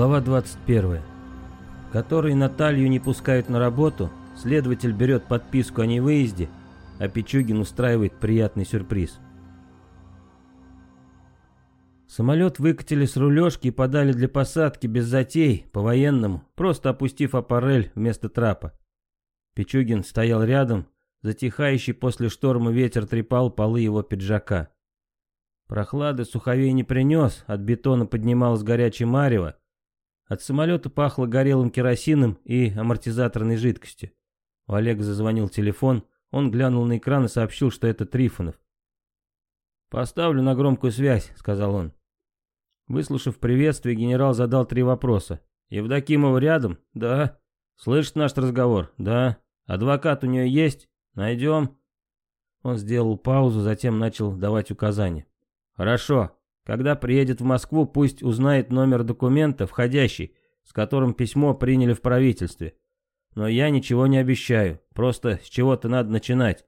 Глава 21. Который Наталью не пускают на работу, следователь берет подписку о невыезде, а Пичугин устраивает приятный сюрприз. Самолет выкатили с рулежки и подали для посадки без затей, по-военному, просто опустив аппарель вместо трапа. Пичугин стоял рядом, затихающий после шторма ветер трепал полы его пиджака. Прохлады суховей не принес, от бетона поднималось горячее марево, от самолета пахло горелым керосином и амортизаторной жидкостью. У Олега зазвонил телефон, он глянул на экран и сообщил, что это Трифонов. «Поставлю на громкую связь», — сказал он. Выслушав приветствие, генерал задал три вопроса. «Евдокимова рядом?» «Да». «Слышит наш разговор?» «Да». «Адвокат у нее есть?» «Найдем». Он сделал паузу, затем начал давать указания. «Хорошо. Когда приедет в Москву, пусть узнает номер документа, входящий, с которым письмо приняли в правительстве. Но я ничего не обещаю, просто с чего-то надо начинать.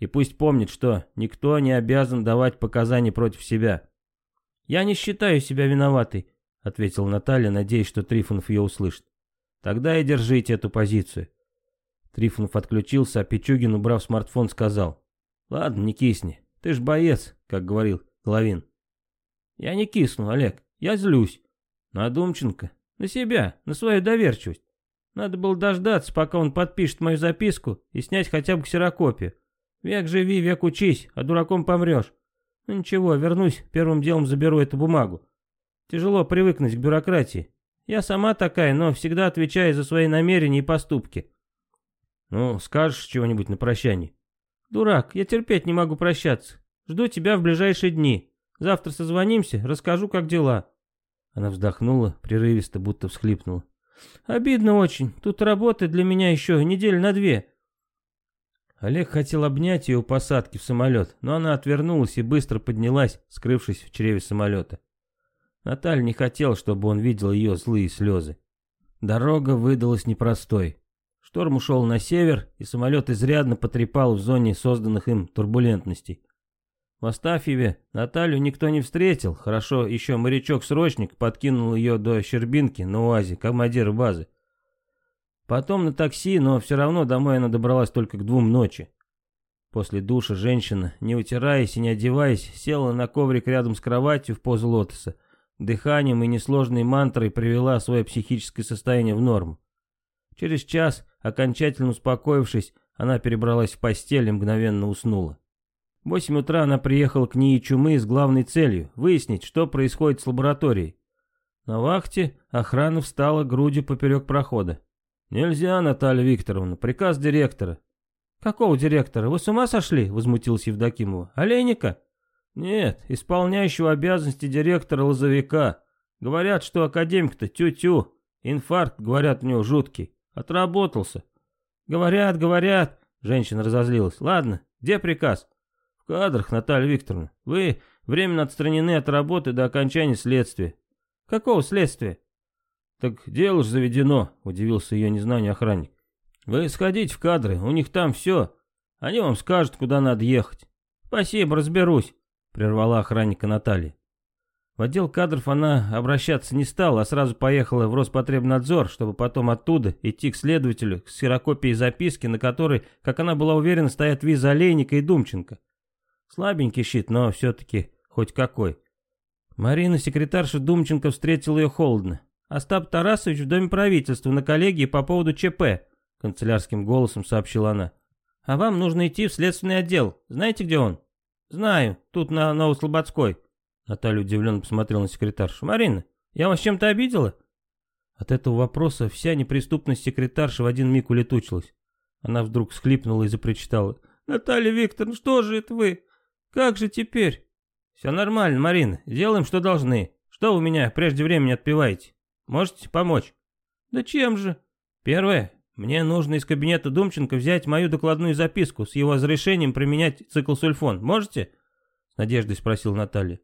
И пусть помнит, что никто не обязан давать показания против себя. «Я не считаю себя виноватой», — ответила Наталья, надеясь, что Трифонов ее услышит. «Тогда и держите эту позицию». Трифонов отключился, а Пичугин, убрав смартфон, сказал. «Ладно, не кисни. Ты ж боец, как говорил Главин". Я не кисну, Олег, я злюсь. На Думченко, на себя, на свою доверчивость. Надо было дождаться, пока он подпишет мою записку и снять хотя бы ксерокопию. Век живи, век учись, а дураком помрешь. Ну ничего, вернусь, первым делом заберу эту бумагу. Тяжело привыкнуть к бюрократии. Я сама такая, но всегда отвечаю за свои намерения и поступки. Ну, скажешь чего-нибудь на прощание. Дурак, я терпеть не могу прощаться. Жду тебя в ближайшие дни. Завтра созвонимся, расскажу, как дела». Она вздохнула, прерывисто, будто всхлипнула. «Обидно очень. Тут работы для меня еще неделю на две». Олег хотел обнять ее у посадки в самолет, но она отвернулась и быстро поднялась, скрывшись в чреве самолета. Наталья не хотела, чтобы он видел ее злые слезы. Дорога выдалась непростой. Шторм ушел на север, и самолет изрядно потрепал в зоне созданных им турбулентностей. В Астафьеве Наталью никто не встретил, хорошо, еще морячок-срочник подкинул ее до Щербинки на УАЗе, командир базы. Потом на такси, но все равно домой она добралась только к двум ночи. После душа женщина, не утираясь и не одеваясь, села на коврик рядом с кроватью в позу лотоса, дыханием и несложной мантрой привела свое психическое состояние в норму. Через час, окончательно успокоившись, она перебралась в постель и мгновенно уснула. В 8 утра она приехала к ней Чумы с главной целью – выяснить, что происходит с лабораторией. На вахте охрана встала грудью поперек прохода. «Нельзя, Наталья Викторовна, приказ директора». «Какого директора? Вы с ума сошли?» – возмутился Евдокимова. «Олейника?» «Нет, исполняющего обязанности директора лозовика. Говорят, что академик-то тю-тю. Инфаркт, говорят, у него жуткий. Отработался». «Говорят, говорят», – женщина разозлилась. «Ладно, где приказ?» «В кадрах, Наталья Викторовна. Вы временно отстранены от работы до окончания следствия». «Какого следствия?» «Так дело же заведено», — удивился ее незнание охранник. «Вы сходите в кадры, у них там все. Они вам скажут, куда надо ехать». «Спасибо, разберусь», — прервала охранника Наталья. В отдел кадров она обращаться не стала, а сразу поехала в Роспотребнадзор, чтобы потом оттуда идти к следователю с ксерокопией записки, на которой, как она была уверена, стоят виза Олейника и Думченко. Слабенький щит, но все-таки хоть какой. Марина, секретарша Думченко, встретила ее холодно. «Остап Тарасович в Доме правительства на коллегии по поводу ЧП», — канцелярским голосом сообщила она. «А вам нужно идти в следственный отдел. Знаете, где он?» «Знаю, тут на Новослободской». Наталья удивленно посмотрела на секретаршу. «Марина, я вас чем-то обидела?» От этого вопроса вся неприступность секретарши в один миг улетучилась. Она вдруг всхлипнула и запричитала. «Наталья Викторовна, что же это вы? «Как же теперь?» «Все нормально, Марина. Делаем, что должны. Что вы меня прежде времени отпиваете? Можете помочь?» «Да чем же?» «Первое. Мне нужно из кабинета Думченко взять мою докладную записку с его разрешением применять циклосульфон. Можете?» С надеждой спросил Наталья.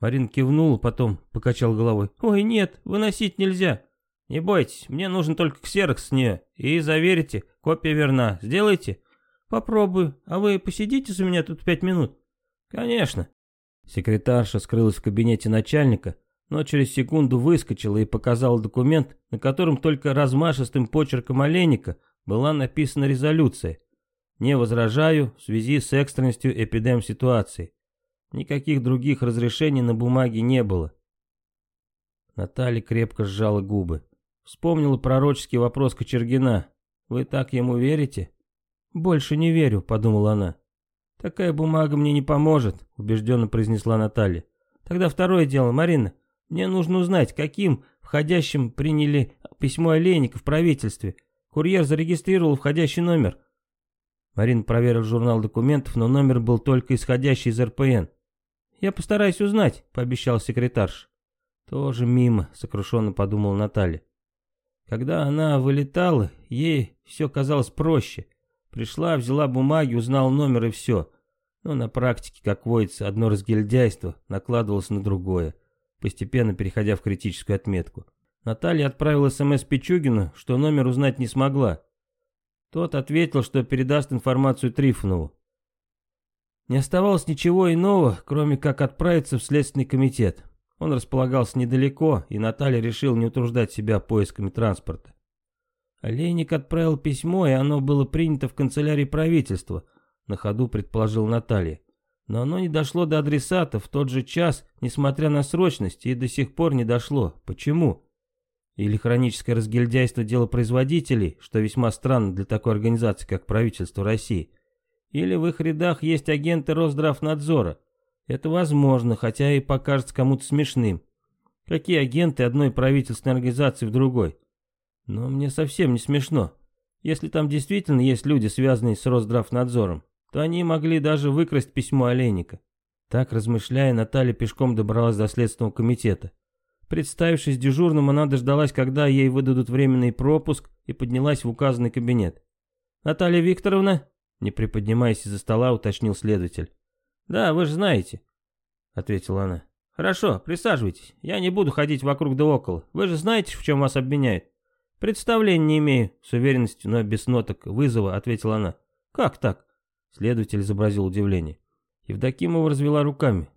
Марина кивнула, потом покачал головой. «Ой, нет, выносить нельзя. Не бойтесь, мне нужен только ксерокс с нее. И заверите, копия верна. Сделайте?» «Попробую. А вы посидите за меня тут пять минут?» «Конечно». Секретарша скрылась в кабинете начальника, но через секунду выскочила и показала документ, на котором только размашистым почерком олейника была написана резолюция. Не возражаю в связи с экстренностью эпидем ситуации. Никаких других разрешений на бумаге не было. Наталья крепко сжала губы. Вспомнила пророческий вопрос Кочергина. «Вы так ему верите?» «Больше не верю», — подумала она. «Такая бумага мне не поможет», — убежденно произнесла Наталья. «Тогда второе дело, Марина. Мне нужно узнать, каким входящим приняли письмо Олейника в правительстве. Курьер зарегистрировал входящий номер». Марина проверила журнал документов, но номер был только исходящий из РПН. «Я постараюсь узнать», — пообещал секретарш. «Тоже мимо», — сокрушенно подумала Наталья. Когда она вылетала, ей все казалось проще. Пришла, взяла бумаги, узнал номер и все. Но ну, на практике, как водится, одно разгильдяйство накладывалось на другое, постепенно переходя в критическую отметку. Наталья отправила СМС Пичугину, что номер узнать не смогла. Тот ответил, что передаст информацию Трифонову. Не оставалось ничего иного, кроме как отправиться в Следственный комитет. Он располагался недалеко, и Наталья решила не утруждать себя поисками транспорта. Олейник отправил письмо, и оно было принято в канцелярии правительства, на ходу предположил Наталья. Но оно не дошло до адресата в тот же час, несмотря на срочность, и до сих пор не дошло. Почему? Или хроническое разгильдяйство делопроизводителей, что весьма странно для такой организации, как правительство России. Или в их рядах есть агенты Росздравнадзора. Это возможно, хотя и покажется кому-то смешным. Какие агенты одной правительственной организации в другой? Но мне совсем не смешно. Если там действительно есть люди, связанные с Росздравнадзором, то они могли даже выкрасть письмо Олейника. Так, размышляя, Наталья пешком добралась до Следственного комитета. Представившись дежурным, она дождалась, когда ей выдадут временный пропуск, и поднялась в указанный кабинет. «Наталья Викторовна?» Не приподнимаясь из-за стола, уточнил следователь. «Да, вы же знаете», — ответила она. «Хорошо, присаживайтесь. Я не буду ходить вокруг да около. Вы же знаете, в чем вас обвиняют?» «Представления не имею», — с уверенностью, но без ноток вызова ответила она. «Как так?» — следователь изобразил удивление. Евдокимова развела руками.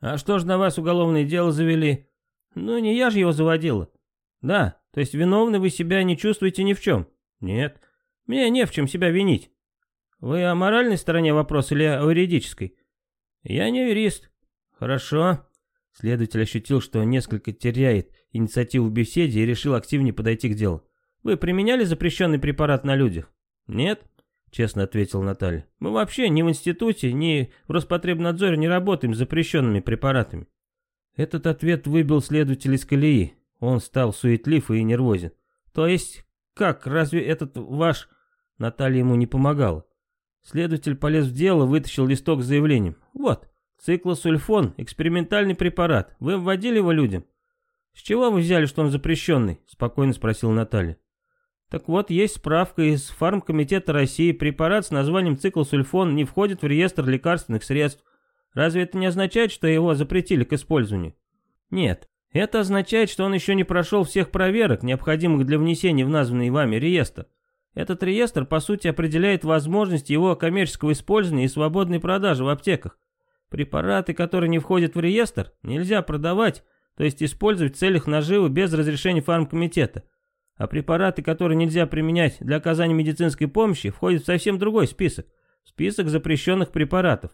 «А что ж на вас уголовное дело завели?» «Ну, не я же его заводила». «Да, то есть виновны вы себя не чувствуете ни в чем?» «Нет». «Мне не в чем себя винить». «Вы о моральной стороне вопрос или о юридической?» «Я не юрист». «Хорошо». Следователь ощутил, что несколько теряет инициативу в беседе и решил активнее подойти к делу. Вы применяли запрещенный препарат на людях? Нет, честно ответил Наталья. Мы вообще ни в институте, ни в Роспотребнадзоре не работаем с запрещенными препаратами. Этот ответ выбил следователя из колеи. Он стал суетлив и нервозен. То есть, как, разве этот ваш... Наталья ему не помогала. Следователь полез в дело, вытащил листок с заявлением. Вот, циклосульфон, экспериментальный препарат. Вы вводили его людям? С чего вы взяли, что он запрещенный? Спокойно спросил Наталья. Так вот, есть справка из Фармкомитета России, препарат с названием циклосульфон не входит в реестр лекарственных средств. Разве это не означает, что его запретили к использованию? Нет. Это означает, что он еще не прошел всех проверок, необходимых для внесения в названный вами реестр. Этот реестр, по сути, определяет возможность его коммерческого использования и свободной продажи в аптеках. Препараты, которые не входят в реестр, нельзя продавать, то есть использовать в целях наживы без разрешения фармкомитета. А препараты, которые нельзя применять для оказания медицинской помощи, входят в совсем другой список. Список запрещенных препаратов.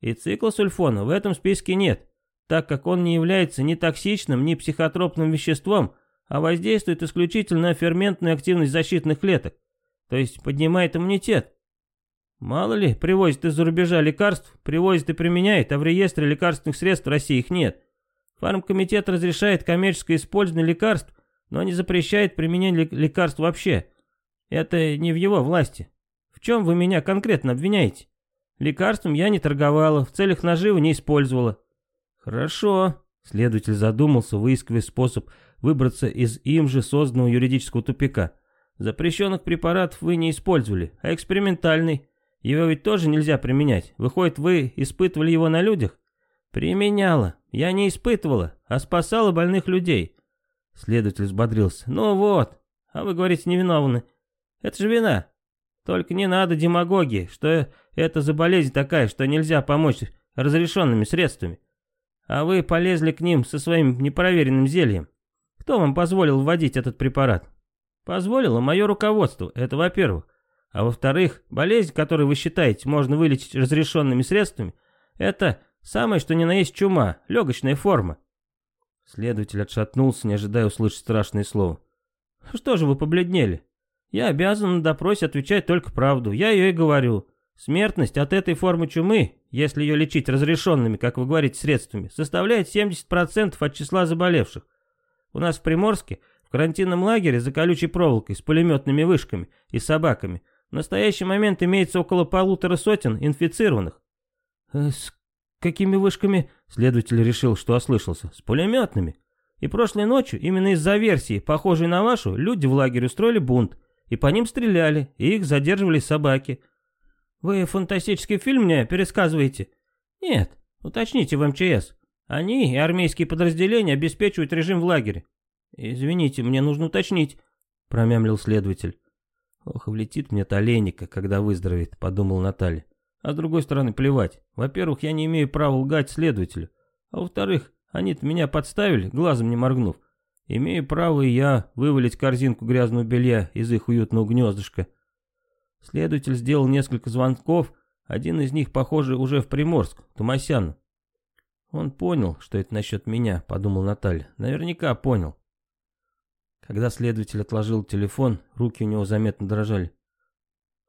И циклосульфона в этом списке нет, так как он не является ни токсичным, ни психотропным веществом, а воздействует исключительно на ферментную активность защитных клеток, то есть поднимает иммунитет. Мало ли, привозят из-за рубежа лекарств, привозят и применяют, а в реестре лекарственных средств в России их нет. Фармкомитет разрешает коммерческое использование лекарств но не запрещает применение лекарств вообще. Это не в его власти. В чем вы меня конкретно обвиняете? Лекарством я не торговала, в целях наживы не использовала». «Хорошо», — следователь задумался, выискивая способ выбраться из им же созданного юридического тупика. «Запрещенных препаратов вы не использовали, а экспериментальный. Его ведь тоже нельзя применять. Выходит, вы испытывали его на людях?» «Применяла. Я не испытывала, а спасала больных людей. Следователь взбодрился. «Ну вот, а вы говорите невиновны. Это же вина. Только не надо демагогии, что это за болезнь такая, что нельзя помочь разрешенными средствами. А вы полезли к ним со своим непроверенным зельем. Кто вам позволил вводить этот препарат? Позволило мое руководство, это во-первых. А во-вторых, болезнь, которую вы считаете можно вылечить разрешенными средствами, это самое что ни на есть чума, легочная форма. Следователь отшатнулся, не ожидая услышать страшное слово. «Что же вы побледнели? Я обязан на допросе отвечать только правду, я ее и говорю. Смертность от этой формы чумы, если ее лечить разрешенными, как вы говорите, средствами, составляет 70% от числа заболевших. У нас в Приморске, в карантинном лагере за колючей проволокой, с пулеметными вышками и собаками, в настоящий момент имеется около полутора сотен инфицированных. «Э, «С какими вышками?» Следователь решил, что ослышался. С пулеметными. И прошлой ночью, именно из-за версии, похожей на вашу, люди в лагерь устроили бунт. И по ним стреляли, и их задерживали собаки. Вы фантастический фильм мне пересказываете? Нет, уточните в МЧС. Они и армейские подразделения обеспечивают режим в лагере. Извините, мне нужно уточнить, промямлил следователь. Ох, влетит мне таленика, когда выздоровеет, подумал Наталья. А с другой стороны, плевать. Во-первых, я не имею права лгать следователю. А во-вторых, они-то меня подставили, глазом не моргнув. Имею право и я вывалить корзинку грязного белья из их уютного гнездышка. Следователь сделал несколько звонков, один из них, похоже, уже в Приморск, Тумасяну. Он понял, что это насчет меня, подумал Наталья. Наверняка понял. Когда следователь отложил телефон, руки у него заметно дрожали.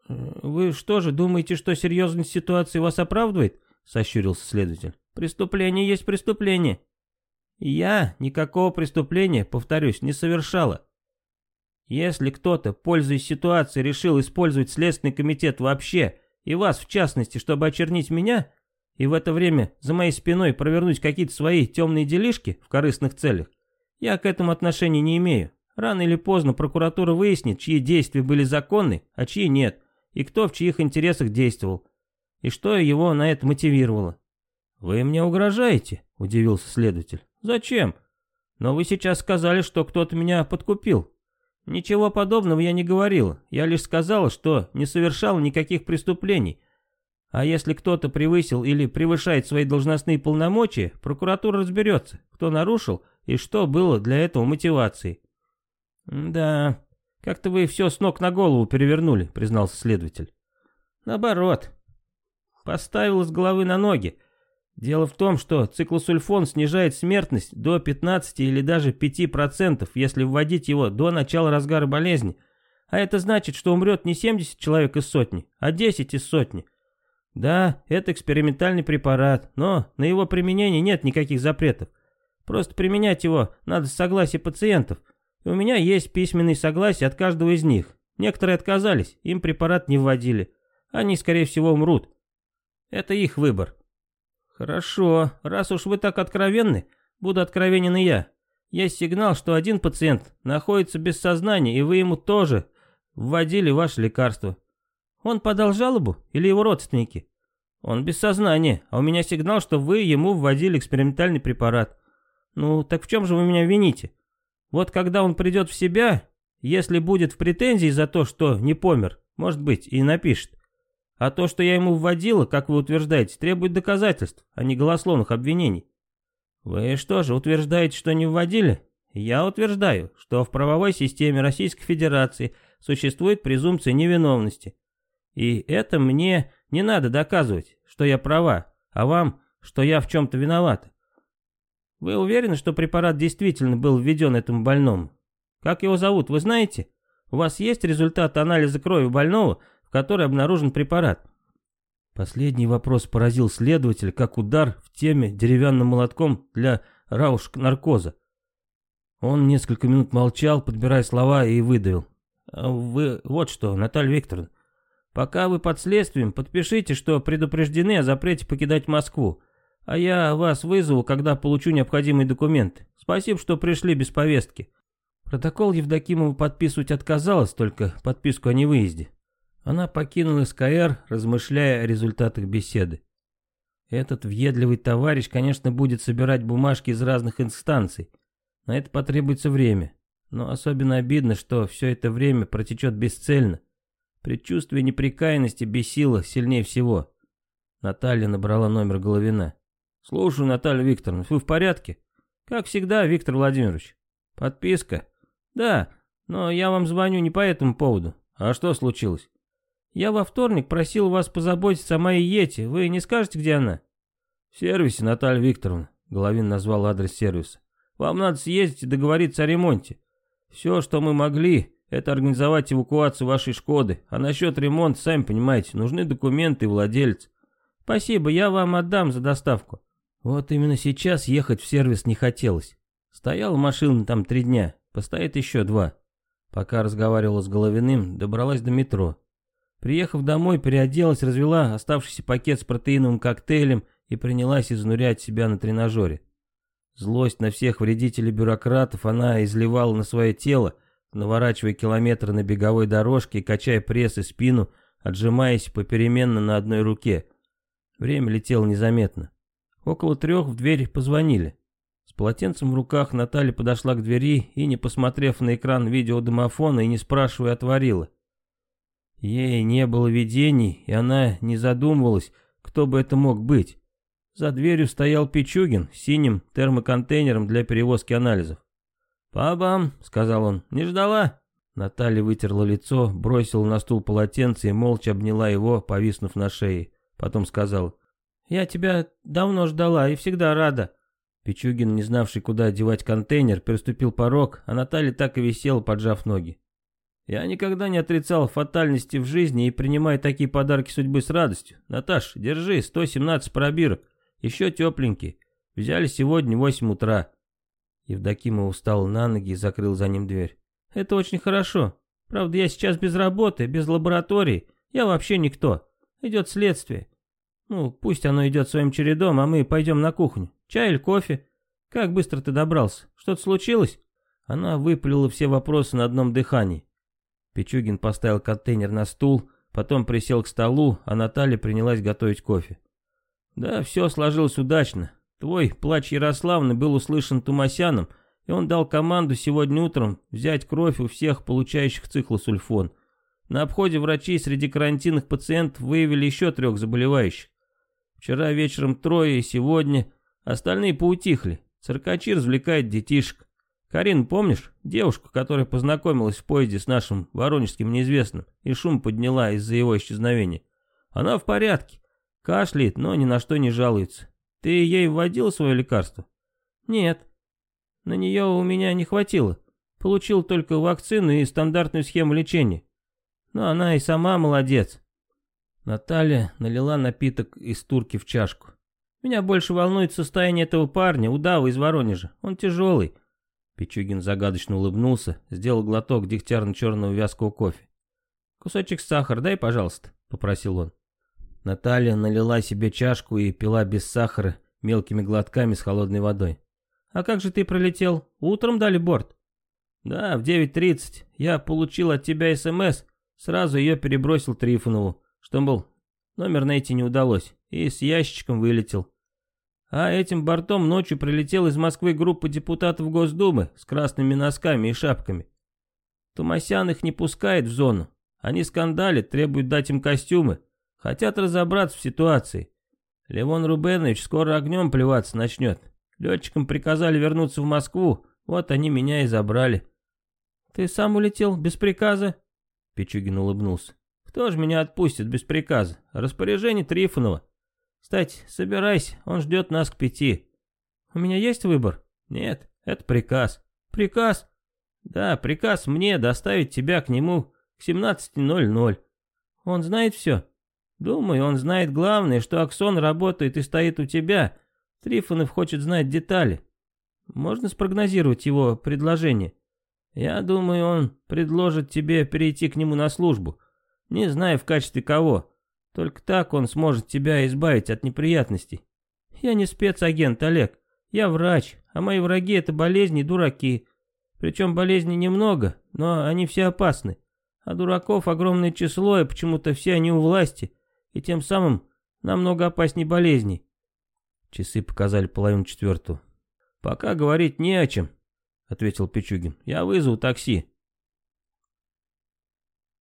«Э, «Вы что же, думаете, что серьезность ситуации вас оправдывает?» — сощурился следователь. «Преступление есть преступление». «Я никакого преступления, повторюсь, не совершала», если кто-то, пользуясь ситуацией, решил использовать Следственный комитет вообще, и вас в частности, чтобы очернить меня, и в это время за моей спиной провернуть какие-то свои темные делишки в корыстных целях, я к этому отношения не имею. Рано или поздно прокуратура выяснит, чьи действия были законны, а чьи нет и кто в чьих интересах действовал, и что его на это мотивировало. «Вы мне угрожаете?» – удивился следователь. «Зачем? Но вы сейчас сказали, что кто-то меня подкупил. Ничего подобного я не говорил. я лишь сказал, что не совершал никаких преступлений. А если кто-то превысил или превышает свои должностные полномочия, прокуратура разберется, кто нарушил и что было для этого мотивацией». «Да», «Как-то вы все с ног на голову перевернули», — признался следователь. «Наоборот. Поставил с головы на ноги. Дело в том, что циклосульфон снижает смертность до 15 или даже 5%, если вводить его до начала разгара болезни. А это значит, что умрет не 70 человек из сотни, а 10 из сотни. Да, это экспериментальный препарат, но на его применение нет никаких запретов. Просто применять его надо с согласия пациентов, у меня есть письменные согласия от каждого из них. Некоторые отказались, им препарат не вводили. Они, скорее всего, умрут. Это их выбор. Хорошо, раз уж вы так откровенны, буду откровенен и я. Есть сигнал, что один пациент находится без сознания, и вы ему тоже вводили ваше лекарство. Он подал жалобу или его родственники? Он без сознания, а у меня сигнал, что вы ему вводили экспериментальный препарат. Ну, так в чем же вы меня вините? Вот когда он придет в себя, если будет в претензии за то, что не помер, может быть, и напишет. А то, что я ему вводила, как вы утверждаете, требует доказательств, а не голословных обвинений. Вы что же, утверждаете, что не вводили? Я утверждаю, что в правовой системе Российской Федерации существует презумпция невиновности. И это мне не надо доказывать, что я права, а вам, что я в чем-то виновата. Вы уверены, что препарат действительно был введен этому больному? Как его зовут, вы знаете? У вас есть результат анализа крови больного, в которой обнаружен препарат?» Последний вопрос поразил следователь, как удар в теме деревянным молотком для раушк-наркоза. Он несколько минут молчал, подбирая слова, и выдавил. «А «Вы вот что, Наталья Викторовна, пока вы под следствием, подпишите, что предупреждены о запрете покидать Москву. А я вас вызову, когда получу необходимые документы. Спасибо, что пришли без повестки. Протокол Евдокимова подписывать отказалась, только подписку о невыезде. Она покинула СКР, размышляя о результатах беседы. Этот въедливый товарищ, конечно, будет собирать бумажки из разных инстанций. На это потребуется время. Но особенно обидно, что все это время протечет бесцельно. Предчувствие неприкаянности бесило сильнее всего. Наталья набрала номер Головина. «Слушаю, Наталья Викторовна, вы в порядке?» «Как всегда, Виктор Владимирович». «Подписка?» «Да, но я вам звоню не по этому поводу. А что случилось?» «Я во вторник просил вас позаботиться о моей Ете. Вы не скажете, где она?» «В сервисе, Наталья Викторовна», — Головин назвал адрес сервиса. «Вам надо съездить и договориться о ремонте. Все, что мы могли, это организовать эвакуацию вашей «Шкоды». А насчет ремонта, сами понимаете, нужны документы и владелец. Спасибо, я вам отдам за доставку. Вот именно сейчас ехать в сервис не хотелось. Стояла машина там три дня, постоит еще два. Пока разговаривала с Головиным, добралась до метро. Приехав домой, переоделась, развела оставшийся пакет с протеиновым коктейлем и принялась изнурять себя на тренажере. Злость на всех вредителей-бюрократов она изливала на свое тело, наворачивая километры на беговой дорожке, качая пресс и спину, отжимаясь попеременно на одной руке. Время летело незаметно. Около трех в дверь позвонили. С полотенцем в руках Наталья подошла к двери и, не посмотрев на экран видеодомофона и не спрашивая, отворила. Ей не было видений, и она не задумывалась, кто бы это мог быть. За дверью стоял Пичугин с синим термоконтейнером для перевозки анализов. «Па-бам!» — сказал он. «Не ждала?» Наталья вытерла лицо, бросила на стул полотенце и молча обняла его, повиснув на шее. Потом сказала. «Я тебя давно ждала и всегда рада». Пичугин, не знавший, куда одевать контейнер, переступил порог, а Наталья так и висела, поджав ноги. «Я никогда не отрицал фатальности в жизни и принимаю такие подарки судьбы с радостью. Наташ, держи, 117 пробирок, еще тепленькие. Взяли сегодня в 8 утра». Евдокимов устала на ноги и закрыл за ним дверь. «Это очень хорошо. Правда, я сейчас без работы, без лаборатории. Я вообще никто. Идет следствие. Ну, пусть оно идет своим чередом, а мы пойдем на кухню. Чай или кофе? Как быстро ты добрался? Что-то случилось?» Она выпалила все вопросы на одном дыхании. Пичугин поставил контейнер на стул, потом присел к столу, а Наталья принялась готовить кофе. «Да, все сложилось удачно. Твой плач Ярославны был услышан Тумасяном, и он дал команду сегодня утром взять кровь у всех получающих циклосульфон. На обходе врачи среди карантинных пациентов выявили еще трех заболевающих. Вчера вечером трое и сегодня. Остальные поутихли. Циркачи развлекает детишек. Карин, помнишь? Девушку, которая познакомилась в поезде с нашим воронежским неизвестным и шум подняла из-за его исчезновения. Она в порядке. Кашляет, но ни на что не жалуется. Ты ей вводил свое лекарство? Нет. На нее у меня не хватило. Получил только вакцину и стандартную схему лечения. Но она и сама молодец. Наталья налила напиток из турки в чашку. «Меня больше волнует состояние этого парня, удава из Воронежа. Он тяжелый». Пичугин загадочно улыбнулся, сделал глоток дегтярно-черного вязкого кофе. «Кусочек сахара дай, пожалуйста», — попросил он. Наталья налила себе чашку и пила без сахара мелкими глотками с холодной водой. «А как же ты пролетел? Утром дали борт?» «Да, в 9.30. Я получил от тебя СМС. Эм Сразу ее перебросил Трифонову. Что был? Номер найти не удалось, и с ящичком вылетел. А этим бортом ночью прилетела из Москвы группа депутатов Госдумы с красными носками и шапками. Тумасян их не пускает в зону. Они скандалят, требуют дать им костюмы, хотят разобраться в ситуации. Левон Рубенович скоро огнем плеваться начнет. Летчикам приказали вернуться в Москву, вот они меня и забрали. «Ты сам улетел, без приказа?» Пичугин улыбнулся. Кто же меня отпустит без приказа? Распоряжение Трифонова. Кстати, собирайся, он ждет нас к пяти. У меня есть выбор? Нет, это приказ. Приказ? Да, приказ мне доставить тебя к нему к 17.00. Он знает все? Думаю, он знает главное, что Аксон работает и стоит у тебя. Трифонов хочет знать детали. Можно спрогнозировать его предложение? Я думаю, он предложит тебе перейти к нему на службу не зная в качестве кого. Только так он сможет тебя избавить от неприятностей. Я не спецагент, Олег. Я врач, а мои враги это болезни и дураки. Причем болезней немного, но они все опасны. А дураков огромное число, и почему-то все они у власти, и тем самым намного опаснее болезней. Часы показали половину четвертую. «Пока говорить не о чем», — ответил Пичугин. «Я вызову такси».